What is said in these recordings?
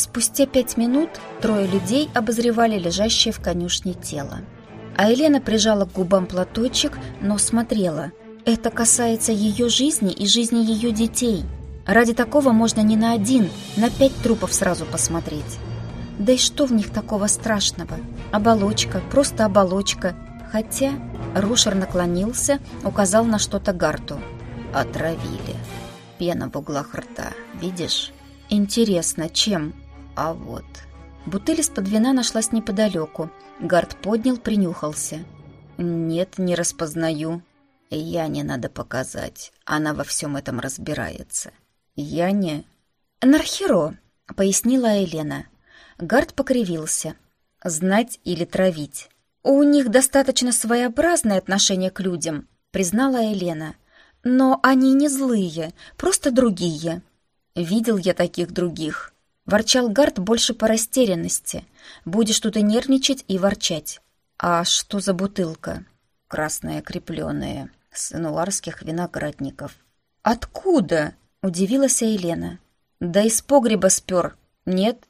Спустя пять минут трое людей обозревали лежащее в конюшне тело. А Елена прижала к губам платочек, но смотрела. Это касается ее жизни и жизни ее детей. Ради такого можно не на один, на пять трупов сразу посмотреть. Да и что в них такого страшного? Оболочка, просто оболочка. Хотя Рушер наклонился, указал на что-то Гарту. Отравили. Пена в углах рта, видишь? Интересно, чем? А вот. Бутыль из-под вина нашлась неподалеку. Гард поднял, принюхался. Нет, не распознаю. Я не надо показать. Она во всем этом разбирается. Я не... Нархеро, пояснила Елена. Гард покривился. Знать или травить. У них достаточно своеобразное отношение к людям, признала Елена. Но они не злые, просто другие. Видел я таких других. Ворчал Гард больше по растерянности. Будешь тут и нервничать, и ворчать. А что за бутылка? Красная крепленая, с инуарских виноградников. Откуда? Удивилась Елена. Да из погреба спер. Нет?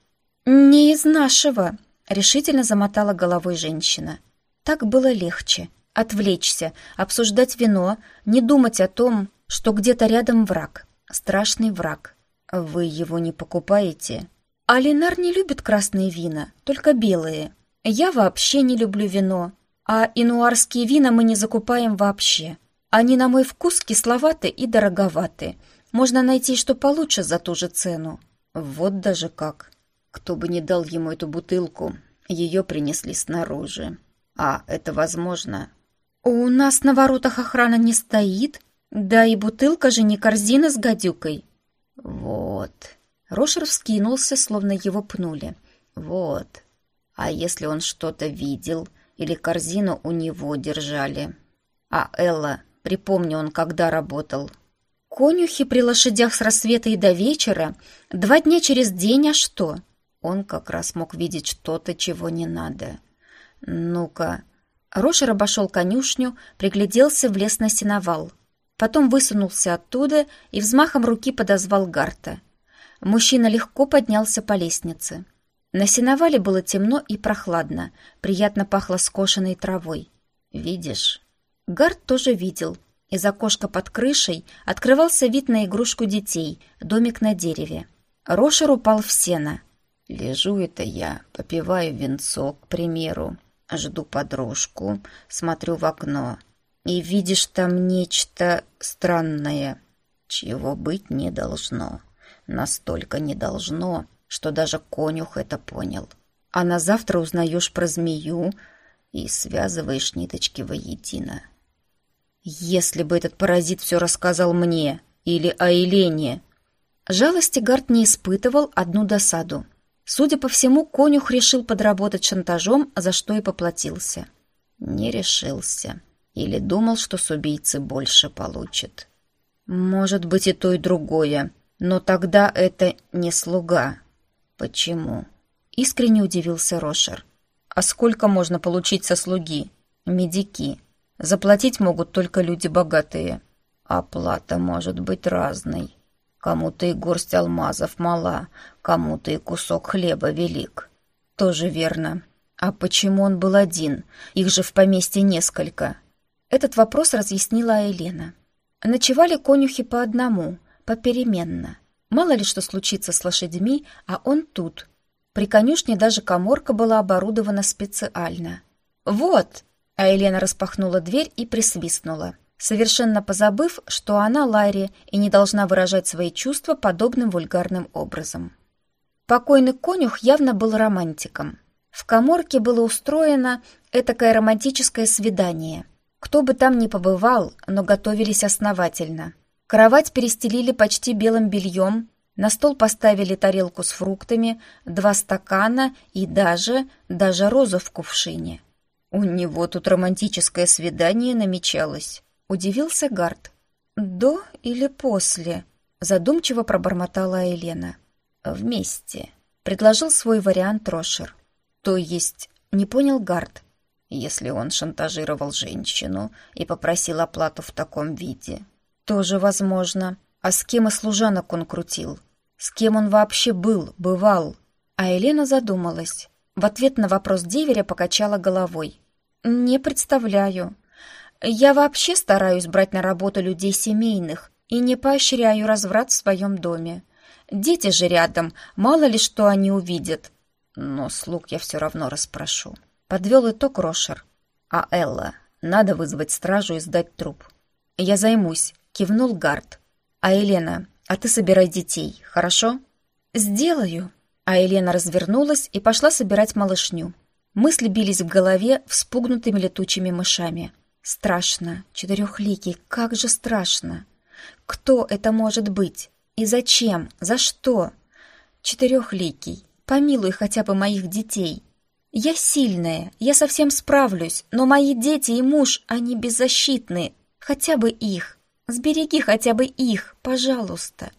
Не из нашего. Решительно замотала головой женщина. Так было легче. Отвлечься, обсуждать вино, не думать о том, что где-то рядом враг. Страшный враг. «Вы его не покупаете?» «Алинар не любит красные вина, только белые. Я вообще не люблю вино, а инуарские вина мы не закупаем вообще. Они на мой вкус кисловаты и дороговаты. Можно найти что получше за ту же цену». «Вот даже как. Кто бы не дал ему эту бутылку, ее принесли снаружи. А это возможно?» «У нас на воротах охрана не стоит, да и бутылка же не корзина с гадюкой». «Вот». Рошер вскинулся, словно его пнули. «Вот. А если он что-то видел или корзину у него держали? А Элла, припомни, он когда работал?» «Конюхи при лошадях с рассвета и до вечера, два дня через день, а что?» Он как раз мог видеть что-то, чего не надо. «Ну-ка». Рошер обошел конюшню, пригляделся в лес на сеновал. Потом высунулся оттуда и взмахом руки подозвал Гарта. Мужчина легко поднялся по лестнице. На сеновале было темно и прохладно, приятно пахло скошенной травой. «Видишь?» Гарт тоже видел. Из окошка под крышей открывался вид на игрушку детей, домик на дереве. Рошер упал в сено. «Лежу это я, попиваю венцо, к примеру, жду подружку, смотрю в окно» и видишь там нечто странное, чего быть не должно. Настолько не должно, что даже конюх это понял. А на завтра узнаешь про змею и связываешь ниточки воедино. Если бы этот паразит все рассказал мне или о Елене... Жалости Гард не испытывал одну досаду. Судя по всему, конюх решил подработать шантажом, за что и поплатился. Не решился. Или думал, что с убийцы больше получит. Может быть и то, и другое. Но тогда это не слуга. Почему? Искренне удивился Рошер. А сколько можно получить со слуги? Медики. Заплатить могут только люди богатые. Оплата может быть разной. Кому-то и горсть алмазов мала, кому-то и кусок хлеба велик. Тоже верно. А почему он был один? Их же в поместье несколько. Этот вопрос разъяснила Елена. Ночевали конюхи по одному, попеременно. Мало ли что случится с лошадьми, а он тут. При конюшне даже коморка была оборудована специально. «Вот!» А Елена распахнула дверь и присвистнула, совершенно позабыв, что она Лайри и не должна выражать свои чувства подобным вульгарным образом. Покойный конюх явно был романтиком. В коморке было устроено этакое романтическое свидание. Кто бы там ни побывал, но готовились основательно. Кровать перестелили почти белым бельем, на стол поставили тарелку с фруктами, два стакана и даже, даже розу в кувшине. «У него тут романтическое свидание намечалось», — удивился Гард. «До или после?» — задумчиво пробормотала Елена. «Вместе», — предложил свой вариант Рошер. «То есть...» — не понял Гард. Если он шантажировал женщину и попросил оплату в таком виде, тоже возможно. А с кем и служанок он крутил? С кем он вообще был, бывал? А Елена задумалась. В ответ на вопрос деверя покачала головой. «Не представляю. Я вообще стараюсь брать на работу людей семейных и не поощряю разврат в своем доме. Дети же рядом, мало ли что они увидят. Но слуг я все равно расспрошу». Подвел итог Рошер. «А Элла, надо вызвать стражу и сдать труп». «Я займусь», — кивнул Гард. «А Елена, а ты собирай детей, хорошо?» «Сделаю», а Елена развернулась и пошла собирать малышню. Мысли бились в голове вспугнутыми летучими мышами. Страшно, четырехликий, как же страшно. Кто это может быть? И зачем? За что? Четырехликий, помилуй хотя бы моих детей. Я сильная, я совсем справлюсь, но мои дети и муж, они беззащитны. Хотя бы их. Сбереги хотя бы их, пожалуйста.